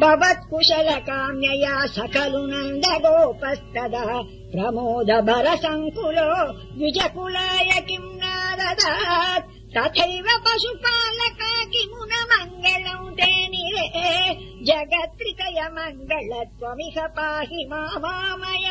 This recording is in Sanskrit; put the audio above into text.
भवत्कुशलकाम्यया काम्यया सकलु नन्दवोपस्तदा प्रमोद भर सङ्कुरो किम् नारदात्? तथैव पशुपालका किमु न मङ्गलम् ते निरे त्रितय मङ्गल त्वमिह पाहि मामामय।